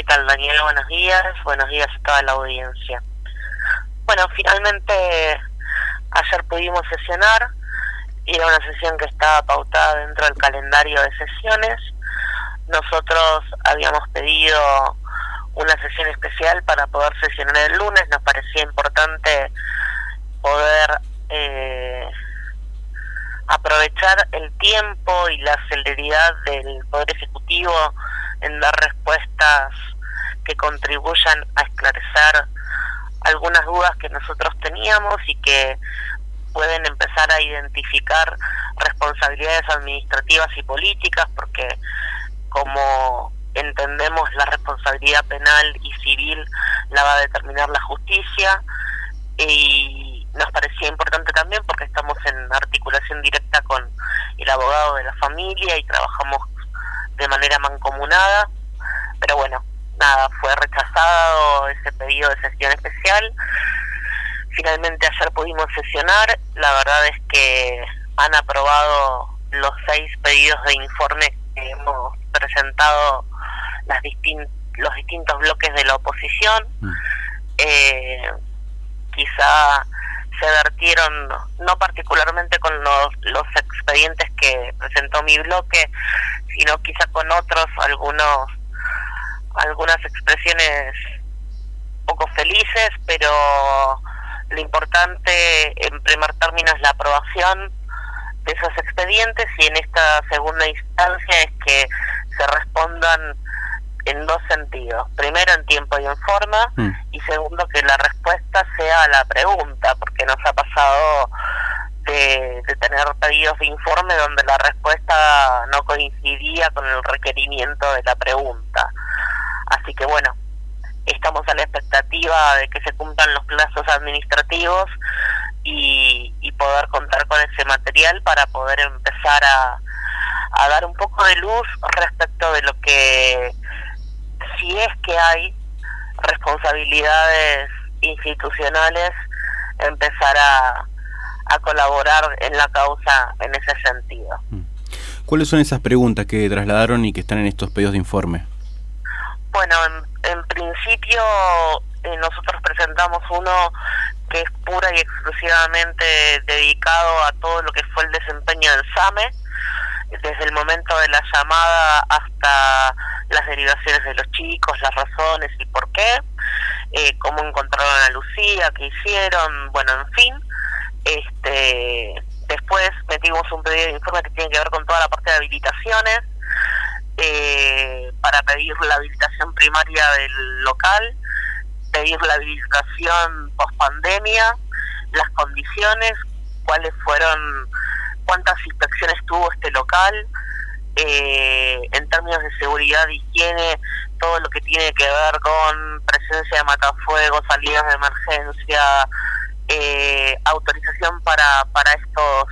¿Qué tal, Daniel? Buenos días. Buenos días a toda la audiencia. Bueno, finalmente ayer pudimos sesionar. Era una sesión que estaba pautada dentro del calendario de sesiones. Nosotros habíamos pedido una sesión especial para poder sesionar el lunes. Nos parecía importante poder eh, aprovechar el tiempo y la celeridad del Poder Ejecutivo en dar respuestas que contribuyan a esclarecer algunas dudas que nosotros teníamos y que pueden empezar a identificar responsabilidades administrativas y políticas, porque como entendemos la responsabilidad penal y civil la va a determinar la justicia y nos parecía importante también porque estamos en articulación directa con el abogado de la familia y trabajamos de manera mancomunada, pero bueno, nada, fue rechazado ese pedido de sesión especial. Finalmente ayer pudimos sesionar, la verdad es que han aprobado los seis pedidos de informe que hemos presentado las los distintos bloques de la oposición. Mm. Eh, quizá se vertieron, no particularmente con los, los expedientes que presentó mi bloque, sino quizá con otros, algunos algunas expresiones poco felices, pero lo importante en primer término es la aprobación de esos expedientes y en esta segunda instancia es que se respondan en dos sentidos. Primero, en tiempo y en forma, mm. y segundo, que la respuesta sea a la pregunta, porque nos ha pasado de, de, tener pedidos de informe donde la respuesta no coincidía con el requerimiento de la pregunta. Así que bueno, estamos a la expectativa de que se cumplan los plazos administrativos y, poder contar con ese material para poder empezar a, a dar un poco de luz respecto de lo que si es que hay responsabilidades institucionales, empezar a, a colaborar en la causa en ese sentido. ¿Cuáles son esas preguntas que trasladaron y que están en estos pedidos de informe? Bueno, en, principio eh, nosotros presentamos uno que es pura y exclusivamente dedicado a todo lo que fue el desempeño del SAME, desde el momento de la llamada hasta las derivaciones de los chicos, las razones y por qué, eh, cómo encontraron a Lucía, qué hicieron, bueno, en fin. Este, después metimos un pedido de informe que tiene que ver con toda la parte de habilitaciones, eh, para pedir la habilitación primaria del local, pedir la habilitación post pandemia, las condiciones, cuáles fueron, cuántas inspecciones tuvo este local, eh, en términos de seguridad, higiene, todo lo que tiene que ver con presencia de matafuegos, salidas de emergencia, eh, autorización para, para estos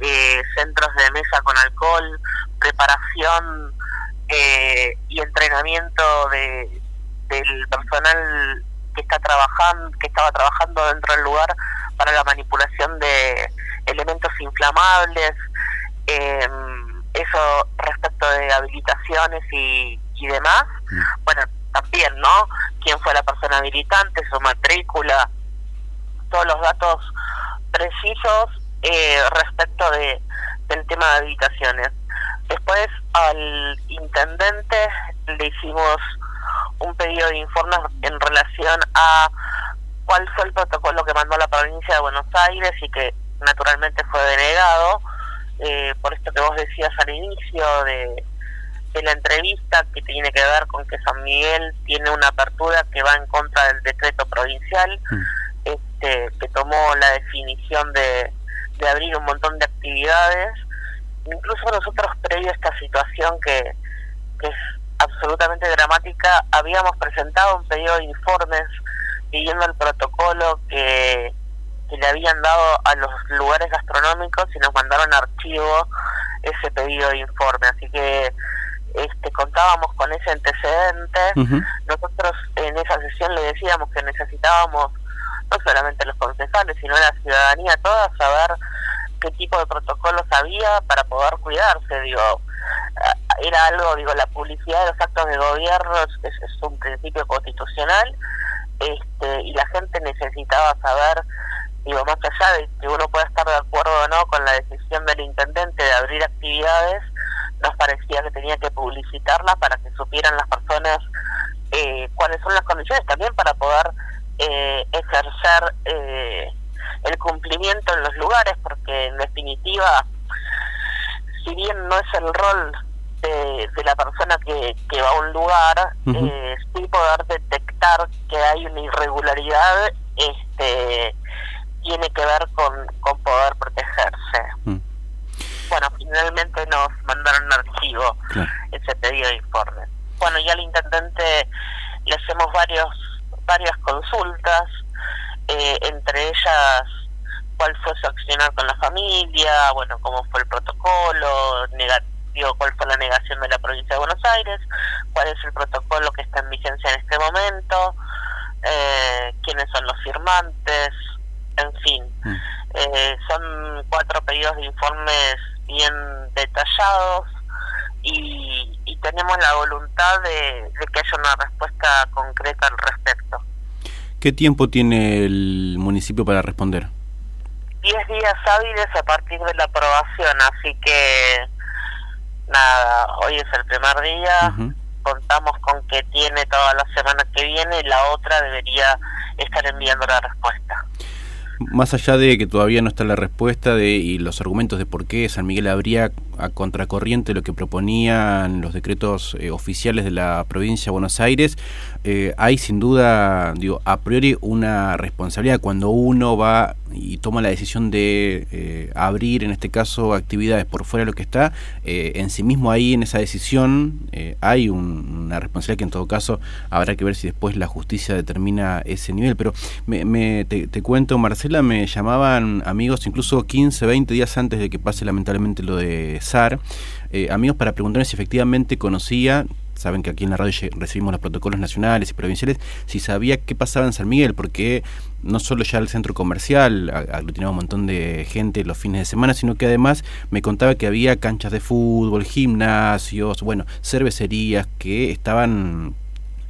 eh, centros de mesa con alcohol, preparación eh, y entrenamiento de, del personal que está trabajando, que estaba trabajando dentro del lugar para la manipulación de elementos inflamables, eh, eso respecto de habilitaciones y, y demás. Mm. Bueno, también, ¿no? ¿Quién fue la persona habilitante, su matrícula, todos los datos precisos eh, respecto de, del tema de habitaciones. Después al intendente le hicimos un pedido de informes en relación a cuál fue el protocolo que mandó la provincia de Buenos Aires y que naturalmente fue denegado, eh, por esto que vos decías al inicio de, de la entrevista, que tiene que ver con que San Miguel tiene una apertura que va en contra del decreto provincial, mm. este, que tomó la definición de, de abrir un montón de actividades. Incluso nosotros, previo a esta situación que, es absolutamente dramática, habíamos presentado un pedido de informes pidiendo el protocolo que, que le habían dado a los lugares gastronómicos y nos mandaron archivo ese pedido de informe. Así que este, contábamos con ese antecedente. Nosotros en esa sesión le decíamos que necesitábamos no solamente los concejales, sino la ciudadanía toda, saber qué tipo de protocolos había para poder cuidarse. Digo, era algo, digo, la publicidad de los actos de gobierno es, es un principio constitucional este, y la gente necesitaba saber, digo, más allá de que uno pueda estar de acuerdo o no con la decisión del intendente de abrir actividades, nos parecía que tenía que publicitarla para que supieran las personas eh, cuáles son las condiciones también para poder eh, ejercer eh, el cumplimiento en los lugares, porque en definitiva, si bien no es el rol de, la persona que, que, va a un lugar, eh, sí poder detectar que hay una irregularidad este tiene que ver con, con poder protegerse. Mm. Bueno, finalmente nos mandaron un archivo ese pedido de informe. Bueno, ya al intendente le hacemos varios varias consultas, eh, entre ellas cuál fue su accionar con la familia, bueno, cómo fue el protocolo, negativo, cuál fue la negación de la provincia de Buenos Aires, cuál es el protocolo que está en vigencia en este momento, eh, quiénes son los firmantes, en fin. Mm. Eh, son cuatro pedidos de informes bien detallados y, y tenemos la voluntad de, de que haya una respuesta concreta al respecto. ¿Qué tiempo tiene el municipio para responder? 10 días hábiles a partir de la aprobación, así que nada, hoy es el primer día, contamos con que tiene toda la semana que viene y la otra debería estar enviando la respuesta. Más allá de que todavía no está la respuesta de, y los argumentos de por qué San Miguel habría a contracorriente lo que proponían los decretos eh, oficiales de la provincia de Buenos Aires, eh, hay sin duda, digo, a priori una responsabilidad cuando uno va y toma la decisión de eh, abrir, en este caso, actividades por fuera de lo que está, en sí mismo ahí en esa decisión hay una responsabilidad que en todo caso habrá que ver si después la justicia determina ese nivel. Pero me, te, te cuento, Me llamaban amigos incluso 15, 20 días antes de que pase lamentablemente lo de eh, amigos para preguntarme si efectivamente conocía, saben que aquí en la radio recibimos los protocolos nacionales y provinciales, si sabía qué pasaba en San Miguel, porque no solo ya el centro comercial aglutinaba un montón de gente los fines de semana, sino que además me contaba que había canchas de fútbol, gimnasios, bueno, cervecerías que estaban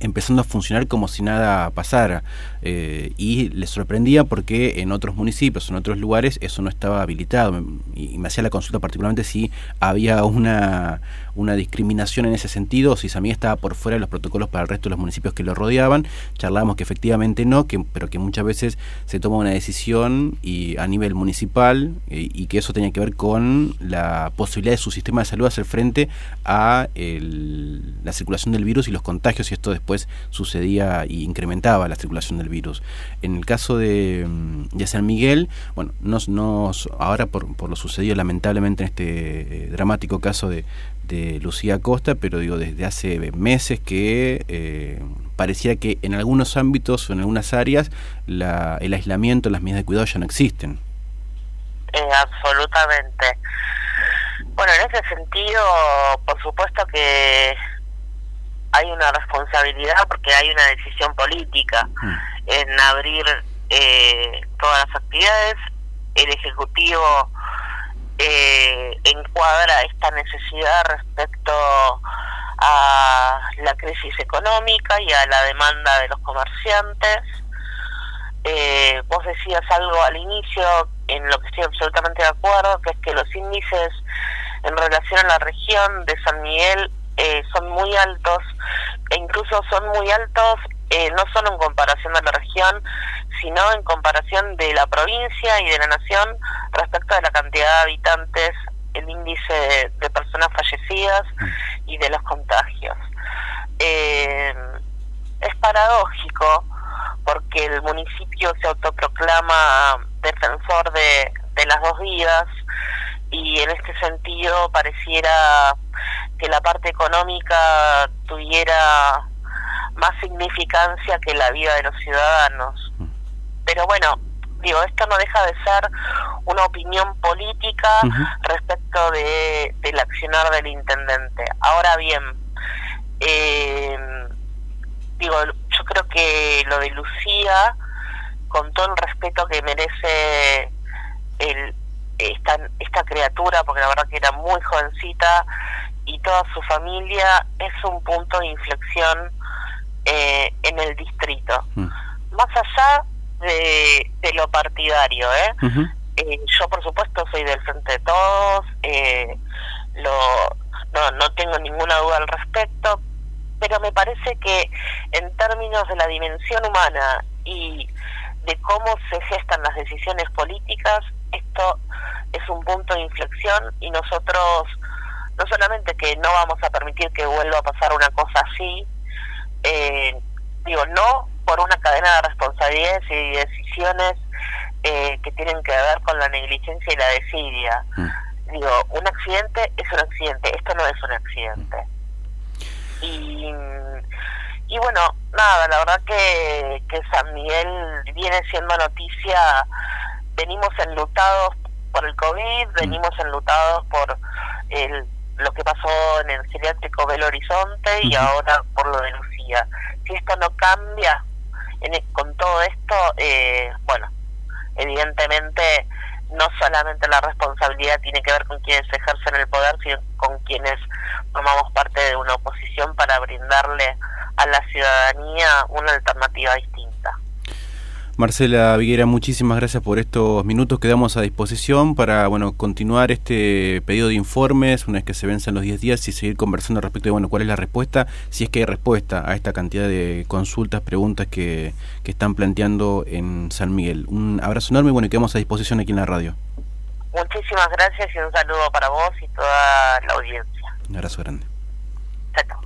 empezando a funcionar como si nada pasara. Eh, y les sorprendía porque en otros municipios, en otros lugares, eso no estaba habilitado. Y, me hacía la consulta particularmente si había una, una discriminación en ese sentido, o si Samí estaba por fuera de los protocolos para el resto de los municipios que lo rodeaban. Charlábamos que efectivamente no, que, pero que muchas veces se toma una decisión y a nivel municipal y, y que eso tenía que ver con la posibilidad de su sistema de salud hacer frente a la circulación del virus y los contagios, y esto después sucedía y incrementaba la circulación del virus. En el caso de, de San Miguel, bueno, nos, nos, ahora por, por lo sucedido lamentablemente en este eh, dramático caso de, de Lucía Costa, pero digo, desde hace meses que eh, parecía que en algunos ámbitos o en algunas áreas la, el aislamiento, las medidas de cuidado ya no existen. Eh, absolutamente. Bueno, en ese sentido, por supuesto que hay una responsabilidad porque hay una decisión política mm. en abrir eh, todas las actividades. El Ejecutivo eh, encuadra esta necesidad respecto a la crisis económica y a la demanda de los comerciantes. Eh, vos decías algo al inicio en lo que estoy absolutamente de acuerdo, que es que los índices en relación a la región de San Miguel eh, son muy altos e incluso son muy altos eh, no solo en comparación de la región, sino en comparación de la provincia y de la nación respecto de la cantidad de habitantes, el índice de personas fallecidas y de los contagios. Eh, es paradójico porque el municipio se autoproclama defensor de, de las dos vidas y en este sentido pareciera que la parte económica tuviera más significancia que la vida de los ciudadanos. Pero bueno, digo, esto no deja de ser una opinión política respecto de, del accionar del intendente. Ahora bien, eh, digo, yo creo que lo de Lucía, con todo el respeto que merece el, esta, esta criatura, porque la verdad que era muy jovencita y toda su familia es un punto de inflexión eh, en el distrito. Mm. Más allá de, lo partidario, ¿eh? ¿eh? yo por supuesto soy del Frente de Todos, eh, lo, no, no tengo ninguna duda al respecto, pero me parece que en términos de la dimensión humana y de cómo se gestan las decisiones políticas, esto es un punto de inflexión y nosotros no solamente que no vamos a permitir que vuelva a pasar una cosa así, eh, digo, no por una cadena de responsabilidades y decisiones eh, que tienen que ver con la negligencia y la desidia. Mm. Digo, un accidente es un accidente, esto no es un accidente. Y, y bueno, nada, la verdad que, que San Miguel viene siendo noticia, venimos enlutados por el COVID, mm. venimos enlutados por el lo que pasó en el geriátrico Belo Horizonte y ahora por lo de Lucía. Si esto no cambia en, e, con todo esto, eh, bueno, evidentemente no solamente la responsabilidad tiene que ver con quienes ejercen el poder, sino con quienes formamos parte de una oposición para brindarle a la ciudadanía una alternativa distinta. Marcela Viguera, muchísimas gracias por estos minutos que damos a disposición para bueno continuar este pedido de informes una vez que se vencen los 10 días y seguir conversando respecto de bueno cuál es la respuesta, si es que hay respuesta a esta cantidad de consultas, preguntas que, que están planteando en San Miguel. Un abrazo enorme y bueno, y quedamos a disposición aquí en la radio. Muchísimas gracias y un saludo para vos y toda la audiencia. Un abrazo grande. Chao.